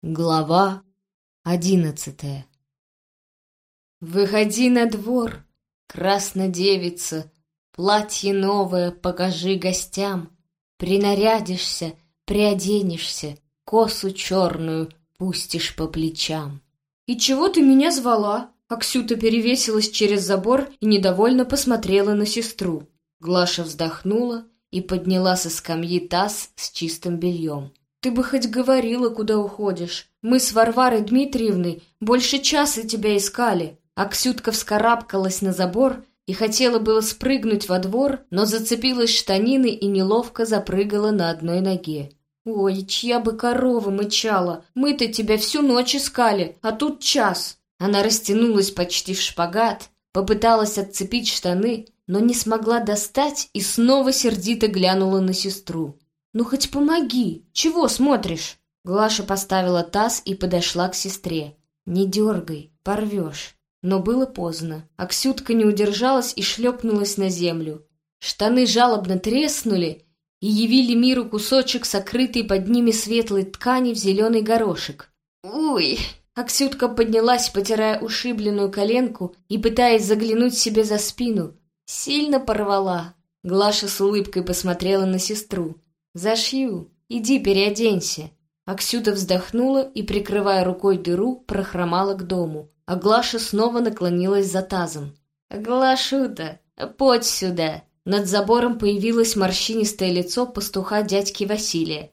Глава одиннадцатая Выходи на двор, краснодевица, Платье новое покажи гостям, Принарядишься, приоденешься, Косу черную пустишь по плечам. «И чего ты меня звала?» Аксюта перевесилась через забор и недовольно посмотрела на сестру. Глаша вздохнула и подняла со скамьи таз с чистым бельем. «Ты бы хоть говорила, куда уходишь. Мы с Варварой Дмитриевной больше часа тебя искали». Аксютка вскарабкалась на забор и хотела было спрыгнуть во двор, но зацепилась штанины и неловко запрыгала на одной ноге. «Ой, чья бы корова мычала! Мы-то тебя всю ночь искали, а тут час!» Она растянулась почти в шпагат, попыталась отцепить штаны, но не смогла достать и снова сердито глянула на сестру. «Ну хоть помоги! Чего смотришь?» Глаша поставила таз и подошла к сестре. «Не дергай, порвешь». Но было поздно. Аксютка не удержалась и шлепнулась на землю. Штаны жалобно треснули и явили миру кусочек, сокрытый под ними светлой ткани в зеленый горошек. «Уй!» Аксютка поднялась, потирая ушибленную коленку и пытаясь заглянуть себе за спину. Сильно порвала. Глаша с улыбкой посмотрела на сестру. «Зашью. Иди переоденься». Аксюта вздохнула и, прикрывая рукой дыру, прохромала к дому. А Глаша снова наклонилась за тазом. «Глашута, подь сюда!» Над забором появилось морщинистое лицо пастуха дядьки Василия.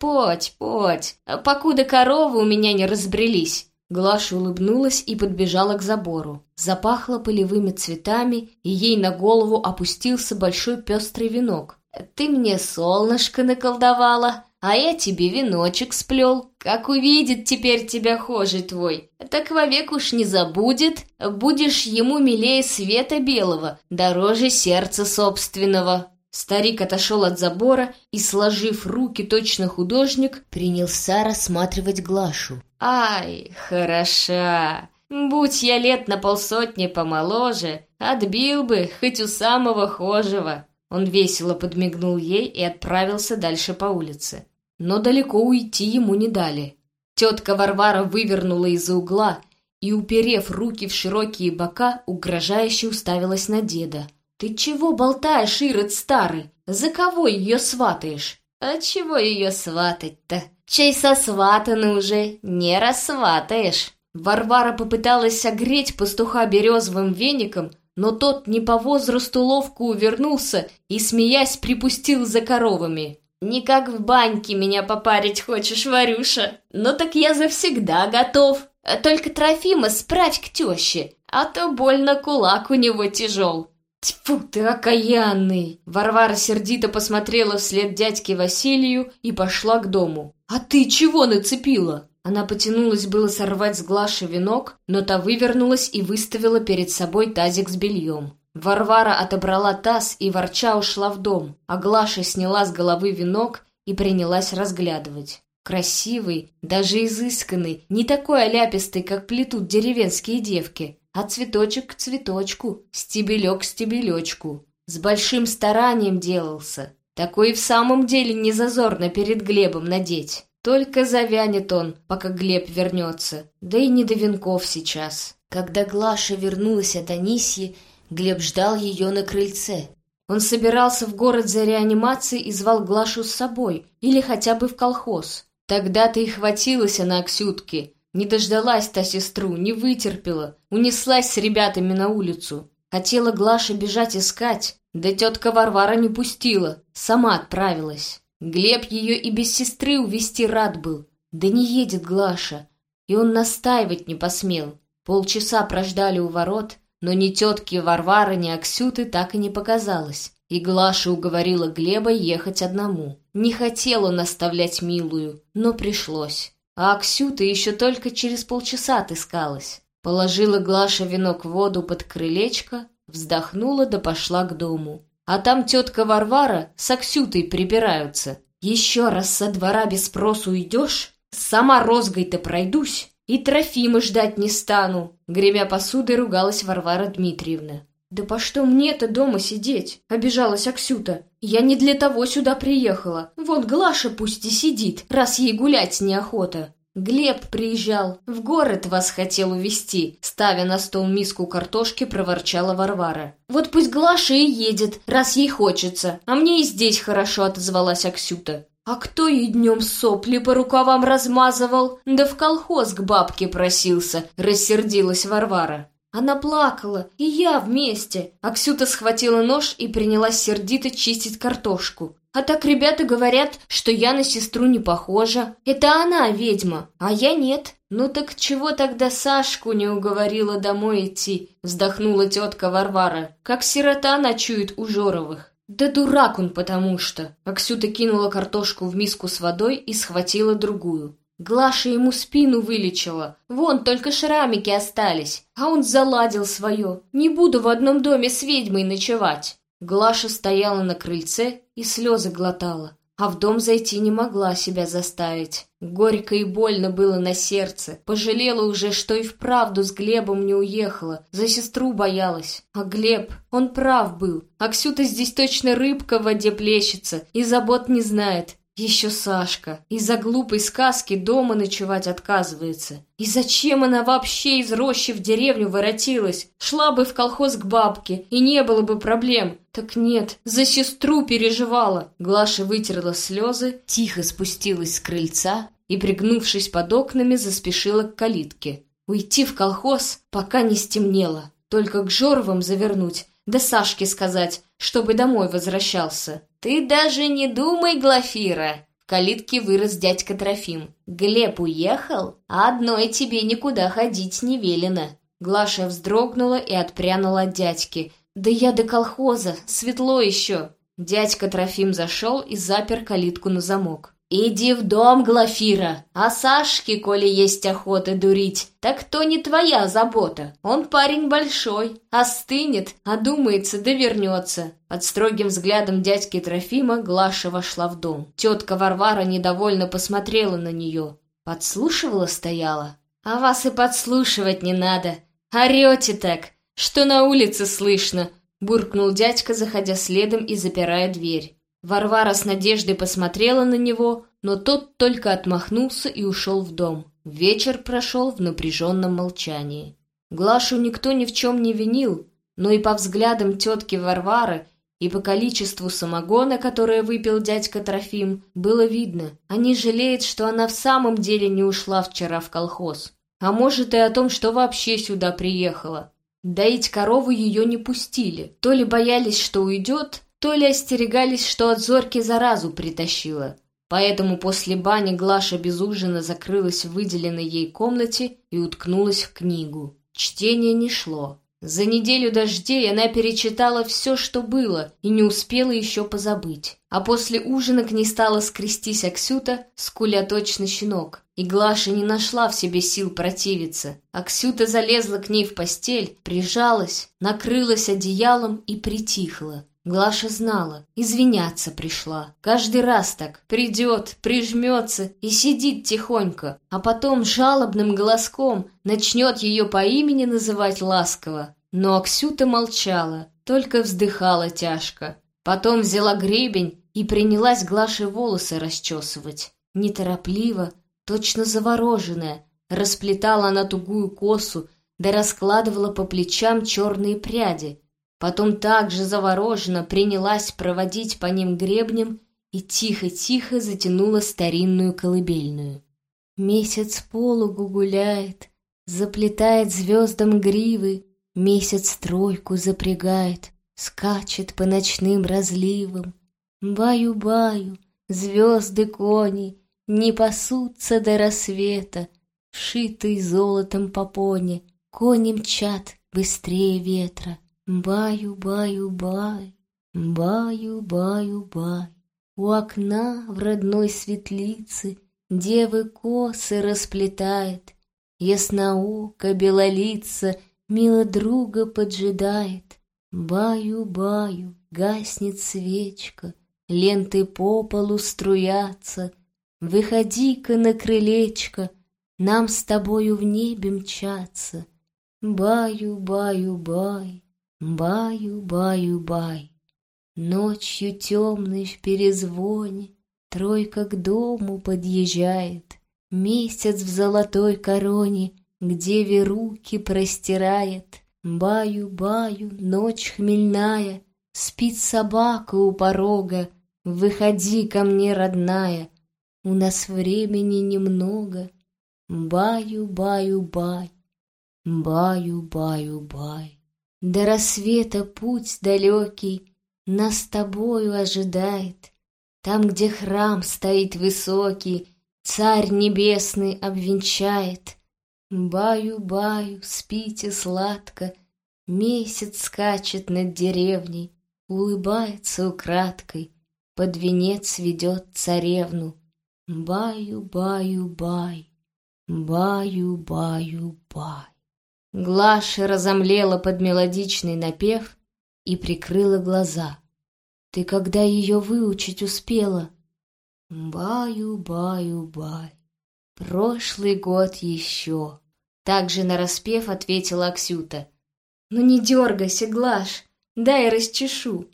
«Подь, подь, покуда коровы у меня не разбрелись!» Глаша улыбнулась и подбежала к забору. Запахло полевыми цветами, и ей на голову опустился большой пестрый венок. «Ты мне солнышко наколдовала, а я тебе веночек сплел. Как увидит теперь тебя хожий твой, так вовек уж не забудет, будешь ему милее света белого, дороже сердца собственного». Старик отошел от забора и, сложив руки точно художник, принялся рассматривать Глашу. «Ай, хороша! Будь я лет на полсотни помоложе, отбил бы хоть у самого хожего!» Он весело подмигнул ей и отправился дальше по улице. Но далеко уйти ему не дали. Тетка Варвара вывернула из-за угла и, уперев руки в широкие бока, угрожающе уставилась на деда. «Ты чего болтаешь, Ирод старый? За кого ее сватаешь?» «А чего ее сватать-то? Чей сосватаны уже, не рассватаешь!» Варвара попыталась согреть пастуха березовым веником, но тот не по возрасту ловко увернулся и, смеясь, припустил за коровами. «Не как в баньке меня попарить хочешь, Варюша? Ну так я завсегда готов. Только Трофима справь к теще, а то больно кулак у него тяжел». «Тьфу ты, окаянный!» Варвара сердито посмотрела вслед дядьке Василию и пошла к дому. «А ты чего нацепила?» Она потянулась было сорвать с Глаши венок, но та вывернулась и выставила перед собой тазик с бельем. Варвара отобрала таз и ворча ушла в дом, а Глаша сняла с головы венок и принялась разглядывать. Красивый, даже изысканный, не такой оляпистый, как плетут деревенские девки, а цветочек к цветочку, стебелек к стебелечку. С большим старанием делался. Такой и в самом деле не зазорно перед Глебом надеть. Только завянет он, пока Глеб вернется. Да и не до венков сейчас. Когда Глаша вернулась от Анисьи, Глеб ждал ее на крыльце. Он собирался в город за реанимацией и звал Глашу с собой, или хотя бы в колхоз. Тогда-то и хватилась она Аксютке. Не дождалась та сестру, не вытерпела, унеслась с ребятами на улицу. Хотела Глаша бежать искать, да тетка Варвара не пустила, сама отправилась. Глеб ее и без сестры увести рад был. Да не едет Глаша. И он настаивать не посмел. Полчаса прождали у ворот, но ни тетки Варвары, ни Аксюты так и не показалось. И Глаша уговорила Глеба ехать одному. Не хотел он оставлять милую, но пришлось. А Аксюта еще только через полчаса отыскалась. Положила Глаша венок в воду под крылечко, вздохнула да пошла к дому. А там тетка Варвара с Аксютой прибираются. Еще раз со двора без спросу уйдешь, сама розгой-то пройдусь, и Трофима ждать не стану. Гремя посудой ругалась Варвара Дмитриевна. «Да по что мне-то дома сидеть?» — обижалась Аксюта. «Я не для того сюда приехала. Вот Глаша пусть и сидит, раз ей гулять неохота». Глеб приезжал, в город вас хотел увезти, ставя на стол миску картошки, проворчала Варвара. Вот пусть Глаша и едет, раз ей хочется, а мне и здесь хорошо отозвалась Аксюта. А кто ей днем сопли по рукавам размазывал? Да в колхоз к бабке просился, рассердилась Варвара. Она плакала, и я вместе. Аксюта схватила нож и принялась сердито чистить картошку. А так ребята говорят, что я на сестру не похожа. Это она ведьма, а я нет. Ну так чего тогда Сашку не уговорила домой идти? Вздохнула тетка Варвара. Как сирота ночует у Жоровых. Да дурак он потому что. Аксюта кинула картошку в миску с водой и схватила другую. Глаша ему спину вылечила. Вон, только шрамики остались. А он заладил свое. Не буду в одном доме с ведьмой ночевать. Глаша стояла на крыльце и слезы глотала, а в дом зайти не могла себя заставить. Горько и больно было на сердце. Пожалела уже, что и вправду с Глебом не уехала. За сестру боялась. А Глеб, он прав был. Аксюта здесь точно рыбка в воде плещется и забот не знает. Еще Сашка из-за глупой сказки дома ночевать отказывается. И зачем она вообще из рощи в деревню воротилась? Шла бы в колхоз к бабке, и не было бы проблем. Так нет, за сестру переживала. Глаша вытерла слезы, тихо спустилась с крыльца и, пригнувшись под окнами, заспешила к калитке. Уйти в колхоз, пока не стемнело. Только к Жоровым завернуть, да Сашке сказать, чтобы домой возвращался. «Ты даже не думай, Глафира!» В калитке вырос дядька Трофим. «Глеб уехал, а одной тебе никуда ходить не велено». Глаша вздрогнула и отпрянула от дядьки. «Да я до колхоза, светло еще!» Дядька Трофим зашел и запер калитку на замок. «Иди в дом, Глафира, а Сашке, коли есть охота дурить, так то не твоя забота. Он парень большой, остынет, одумается да вернется». Под строгим взглядом дядьки Трофима Глаша вошла в дом. Тетка Варвара недовольно посмотрела на нее. Подслушивала стояла. «А вас и подслушивать не надо. Орете так, что на улице слышно», буркнул дядька, заходя следом и запирая дверь. Варвара с надеждой посмотрела на него, но тот только отмахнулся и ушел в дом. Вечер прошел в напряженном молчании. Глашу никто ни в чем не винил, но и по взглядам тетки Варвары и по количеству самогона, которое выпил дядька Трофим, было видно. Они жалеют, что она в самом деле не ушла вчера в колхоз. А может и о том, что вообще сюда приехала. Доить корову ее не пустили. То ли боялись, что уйдет, то ли остерегались, что от зорки заразу притащила. Поэтому после бани Глаша без ужина закрылась в выделенной ей комнате и уткнулась в книгу. Чтение не шло. За неделю дождей она перечитала все, что было, и не успела еще позабыть. А после ужина к ней стала скрестись Аксюта, скуля точно щенок. И Глаша не нашла в себе сил противиться. Аксюта залезла к ней в постель, прижалась, накрылась одеялом и притихла. Глаша знала, извиняться пришла. Каждый раз так придет, прижмется и сидит тихонько, а потом жалобным голоском начнет ее по имени называть ласково. Но Аксюта молчала, только вздыхала тяжко. Потом взяла гребень и принялась Глаше волосы расчесывать. Неторопливо, точно завороженная, расплетала она тугую косу, да раскладывала по плечам черные пряди — Потом также завороженно принялась проводить по ним гребнем и тихо-тихо затянула старинную колыбельную. Месяц полугу гуляет, заплетает звездам гривы, месяц тройку запрягает, скачет по ночным разливам. Баю-баю, звезды кони, не пасутся до рассвета, шитый золотом попоне, кони мчат быстрее ветра. Баю-баю-бай, баю-баю-бай. У окна в родной светлице Девы косы расплетает, Ясноока белолица Мило друга поджидает. Баю-баю, гаснет свечка, Ленты по полу струятся. Выходи-ка на крылечко, Нам с тобою в небе мчаться. Баю-баю-бай. Баю-баю-бай. Ночью темной в перезвоне Тройка к дому подъезжает. Месяц в золотой короне К деве руки простирает. Баю-баю, ночь хмельная, Спит собака у порога. Выходи ко мне, родная, У нас времени немного. Баю-баю-бай, баю-баю-бай. До рассвета путь далекий Нас с тобою ожидает. Там, где храм стоит высокий, Царь небесный обвенчает. Баю-баю, спите сладко, Месяц скачет над деревней, Улыбается украдкой, Под венец ведет царевну. Баю-баю-бай, баю-баю-бай. Глаша разомлела под мелодичный напев и прикрыла глаза. Ты когда ее выучить успела? Баю-баю-бай. Прошлый год еще. Также нараспев ответила Аксюта. Ну не дергайся, Глаш, дай расчешу.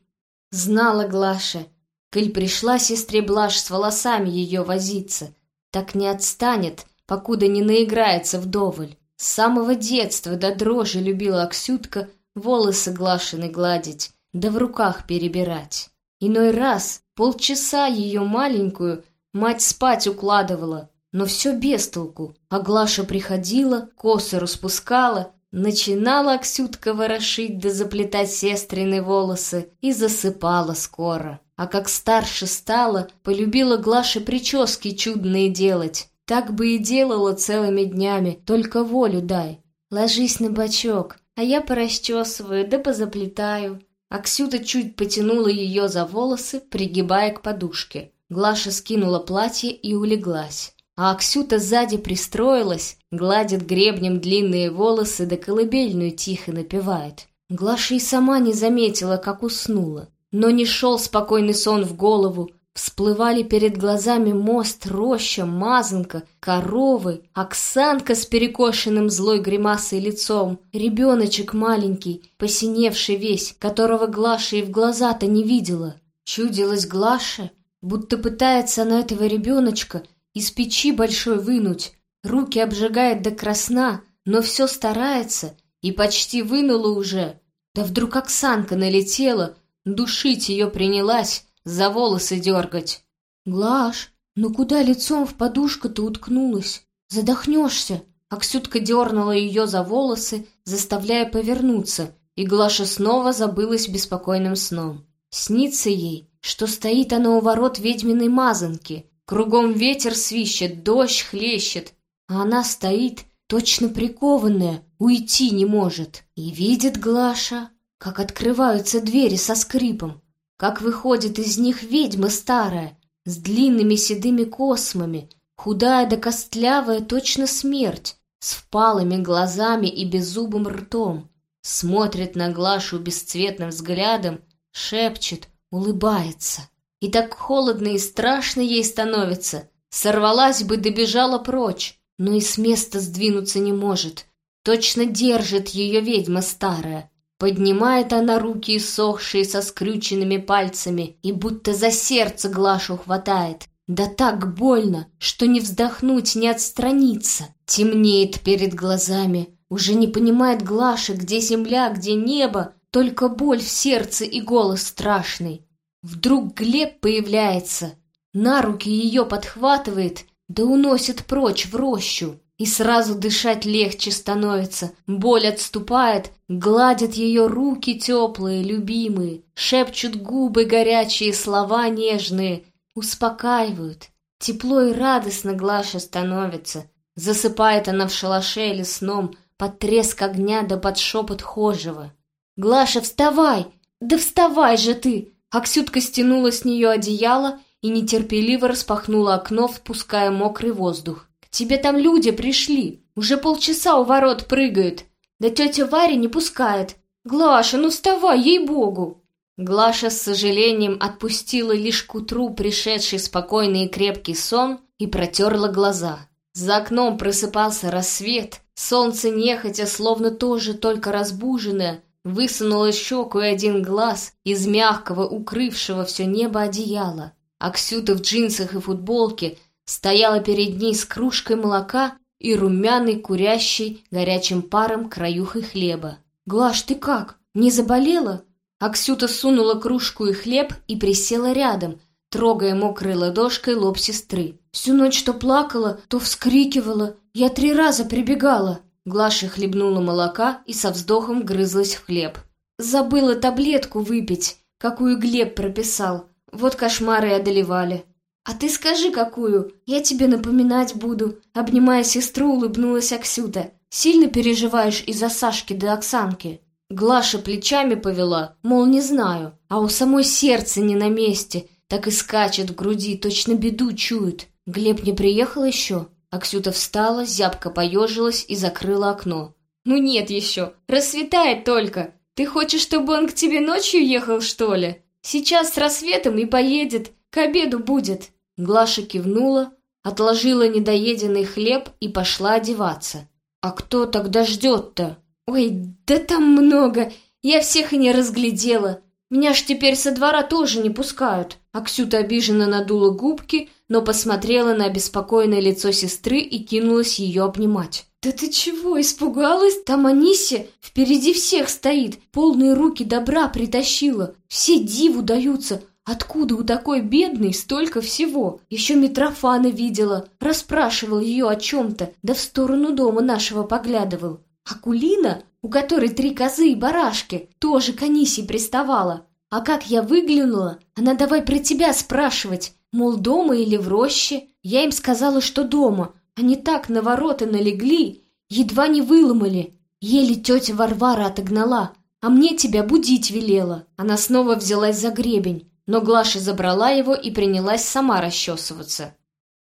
Знала Глаша, коль пришла сестре Блаш с волосами ее возиться, так не отстанет, покуда не наиграется вдоволь. С самого детства до дрожи любила Аксютка волосы Глашины гладить, да в руках перебирать. Иной раз полчаса ее маленькую мать спать укладывала, но все без толку. А Глаша приходила, косы распускала, начинала Аксютка ворошить да заплетать сестрины волосы и засыпала скоро. А как старше стала, полюбила Глаша прически чудные делать. Так бы и делала целыми днями, только волю дай. Ложись на бочок, а я порасчесываю да позаплетаю. Аксюта чуть потянула ее за волосы, пригибая к подушке. Глаша скинула платье и улеглась. А Аксюта сзади пристроилась, гладит гребнем длинные волосы да колыбельную тихо напевает. Глаша и сама не заметила, как уснула. Но не шел спокойный сон в голову, Всплывали перед глазами мост, роща, мазанка, коровы, Оксанка с перекошенным злой гримасой лицом, ребеночек маленький, посиневший весь, которого Глаша и в глаза-то не видела. Чудилась Глаша, будто пытается она этого ребеночка из печи большой вынуть, руки обжигает до красна, но все старается и почти вынула уже. Да вдруг Оксанка налетела, душить ее принялась, за волосы дергать. Глаш, ну куда лицом в подушку-то уткнулась? Задохнешься. Аксютка дернула ее за волосы, заставляя повернуться, и Глаша снова забылась беспокойным сном. Снится ей, что стоит она у ворот ведьминой мазанки. Кругом ветер свищет, дождь хлещет, а она стоит, точно прикованная, уйти не может. И видит Глаша, как открываются двери со скрипом, как выходит из них ведьма старая, с длинными седыми космами, худая да костлявая точно смерть, с впалыми глазами и беззубым ртом, смотрит на Глашу бесцветным взглядом, шепчет, улыбается. И так холодно и страшно ей становится, сорвалась бы, добежала прочь, но и с места сдвинуться не может. Точно держит ее ведьма старая, Поднимает она руки иссохшие со скрюченными пальцами и будто за сердце Глашу хватает. Да так больно, что не вздохнуть, не отстраниться. Темнеет перед глазами. Уже не понимает Глаша, где земля, где небо, только боль в сердце и голос страшный. Вдруг Глеб появляется, на руки ее подхватывает, да уносит прочь в рощу. И сразу дышать легче становится, боль отступает, гладят ее руки теплые, любимые, шепчут губы горячие слова нежные, успокаивают. Тепло и радостно Глаша становится. Засыпает она в шалаше лесном под треск огня да под шепот хожего. «Глаша, вставай! Да вставай же ты!» Аксютка стянула с нее одеяло и нетерпеливо распахнула окно, впуская мокрый воздух тебе там люди пришли. Уже полчаса у ворот прыгают. Да тетя Варя не пускает. Глаша, ну вставай, ей-богу!» Глаша с сожалением отпустила лишь к утру пришедший спокойный и крепкий сон и протерла глаза. За окном просыпался рассвет, солнце нехотя, словно тоже только разбуженное, высунуло щеку и один глаз из мягкого, укрывшего все небо одеяла. Аксюта в джинсах и футболке стояла перед ней с кружкой молока и румяной, курящей, горячим паром краюхой хлеба. «Глаш, ты как? Не заболела?» Аксюта сунула кружку и хлеб и присела рядом, трогая мокрой ладошкой лоб сестры. «Всю ночь то плакала, то вскрикивала. Я три раза прибегала». Глаша хлебнула молока и со вздохом грызлась в хлеб. «Забыла таблетку выпить, какую Глеб прописал. Вот кошмары одолевали». «А ты скажи, какую? Я тебе напоминать буду», — обнимая сестру, улыбнулась Аксюта. «Сильно переживаешь из-за Сашки да Оксанки?» Глаша плечами повела, мол, не знаю, а у самой сердце не на месте, так и скачет в груди, точно беду чует. Глеб не приехал еще? Аксюта встала, зябко поежилась и закрыла окно. «Ну нет еще, рассветает только. Ты хочешь, чтобы он к тебе ночью ехал, что ли? Сейчас с рассветом и поедет, к обеду будет». Глаша кивнула, отложила недоеденный хлеб и пошла одеваться. «А кто тогда ждет-то?» «Ой, да там много! Я всех и не разглядела! Меня ж теперь со двора тоже не пускают!» Аксюта обиженно надула губки, но посмотрела на обеспокоенное лицо сестры и кинулась ее обнимать. «Да ты чего, испугалась? Там Анисия впереди всех стоит, полные руки добра притащила. Все диву даются, Откуда у такой бедной столько всего? Еще Митрофана видела, расспрашивал ее о чем-то, да в сторону дома нашего поглядывал. Акулина, у которой три козы и барашки, тоже к Анисе приставала. А как я выглянула, она давай про тебя спрашивать, мол, дома или в роще. Я им сказала, что дома. Они так на ворота налегли, едва не выломали. Еле тетя Варвара отогнала, а мне тебя будить велела. Она снова взялась за гребень, но Глаша забрала его и принялась сама расчесываться.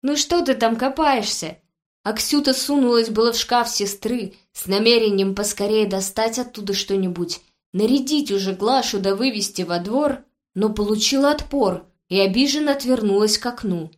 «Ну что ты там копаешься?» Аксюта сунулась было в шкаф сестры с намерением поскорее достать оттуда что-нибудь, нарядить уже Глашу да вывести во двор, но получила отпор и обиженно отвернулась к окну.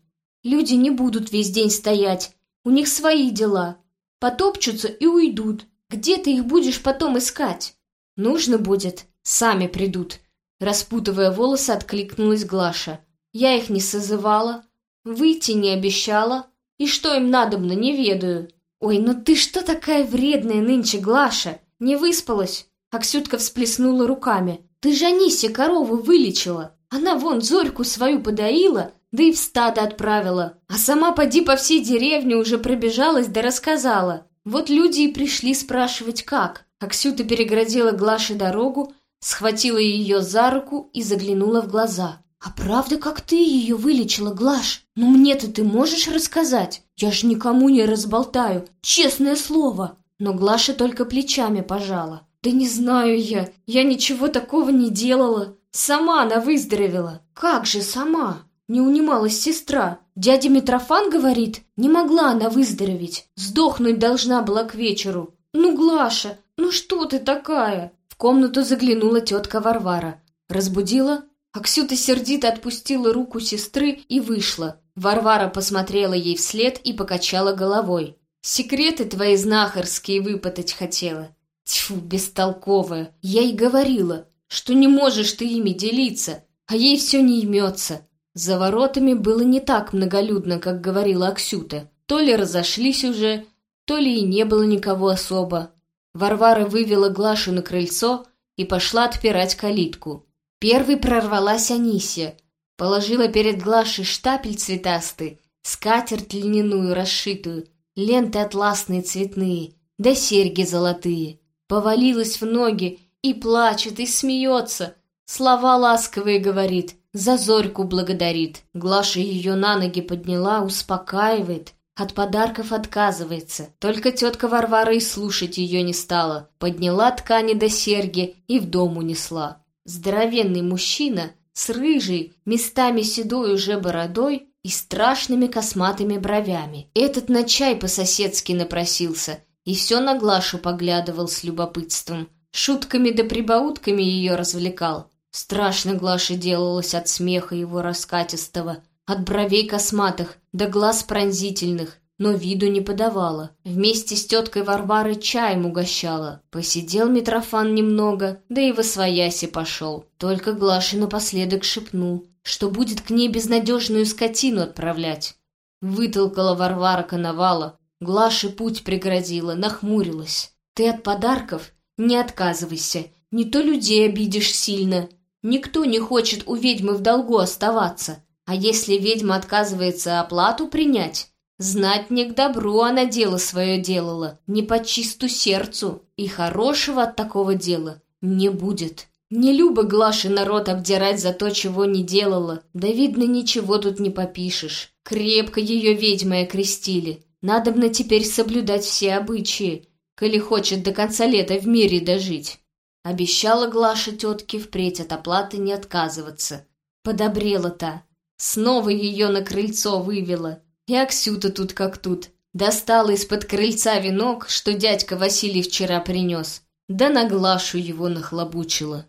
Люди не будут весь день стоять, у них свои дела. Потопчутся и уйдут. Где ты их будешь потом искать? Нужно будет, сами придут. Распутывая волосы, откликнулась Глаша. Я их не созывала, выйти не обещала, и что им надобно, не ведаю. Ой, ну ты что такая вредная нынче, Глаша? Не выспалась? Аксютка всплеснула руками. Ты же Анисе корову вылечила. Она вон Зорьку свою подоила, да и в стадо отправила. А сама поди по всей деревне уже пробежалась да рассказала. Вот люди и пришли спрашивать, как. Аксюта переградила Глаше дорогу, схватила ее за руку и заглянула в глаза. «А правда, как ты ее вылечила, Глаш? Ну мне-то ты можешь рассказать? Я ж никому не разболтаю, честное слово!» Но Глаша только плечами пожала. «Да не знаю я, я ничего такого не делала. Сама она выздоровела». «Как же сама?» Не унималась сестра. Дядя Митрофан говорит, не могла она выздороветь. Сдохнуть должна была к вечеру. «Ну, Глаша, ну что ты такая?» В комнату заглянула тетка Варвара. Разбудила Аксюта сердито отпустила руку сестры и вышла. Варвара посмотрела ей вслед и покачала головой. «Секреты твои знахарские выпытать хотела». Тьфу, бестолковая. Я и говорила, что не можешь ты ими делиться, а ей все не имется. За воротами было не так многолюдно, как говорила Аксюта. То ли разошлись уже, то ли и не было никого особо. Варвара вывела Глашу на крыльцо и пошла отпирать калитку. Первой прорвалась Анисия, положила перед Глашей штапель цветастый, скатерть льняную расшитую, ленты атласные цветные, да серьги золотые. Повалилась в ноги и плачет, и смеется, слова ласковые говорит, за зорьку благодарит. Глаша ее на ноги подняла, успокаивает, от подарков отказывается. Только тетка Варвара и слушать ее не стала. Подняла ткани до серьги и в дом унесла. Здоровенный мужчина с рыжей, местами седой уже бородой и страшными косматыми бровями. Этот на чай по-соседски напросился и все на Глашу поглядывал с любопытством. Шутками да прибаутками ее развлекал. Страшно Глаше делалось от смеха его раскатистого, от бровей косматых до глаз пронзительных, но виду не подавала. Вместе с теткой Варварой чаем угощала. Посидел Митрофан немного, да и во свояси пошел. Только Глаше напоследок шепнул, что будет к ней безнадежную скотину отправлять. Вытолкала Варвара Коновала. Глаше путь преградила, нахмурилась. Ты от подарков не отказывайся, не то людей обидишь сильно. Никто не хочет у ведьмы в долгу оставаться. А если ведьма отказывается оплату принять, знать не к добру она дело свое делала, не по чисту сердцу, и хорошего от такого дела не будет. Не любо Глаши народ обдирать за то, чего не делала, да, видно, ничего тут не попишешь. Крепко ее ведьмой окрестили. Надобно теперь соблюдать все обычаи, коли хочет до конца лета в мире дожить. Обещала Глаша тетке впредь от оплаты не отказываться. Подобрела та. Снова ее на крыльцо вывела. И Аксюта тут как тут. Достала из-под крыльца венок, что дядька Василий вчера принес. Да на Глашу его нахлобучила.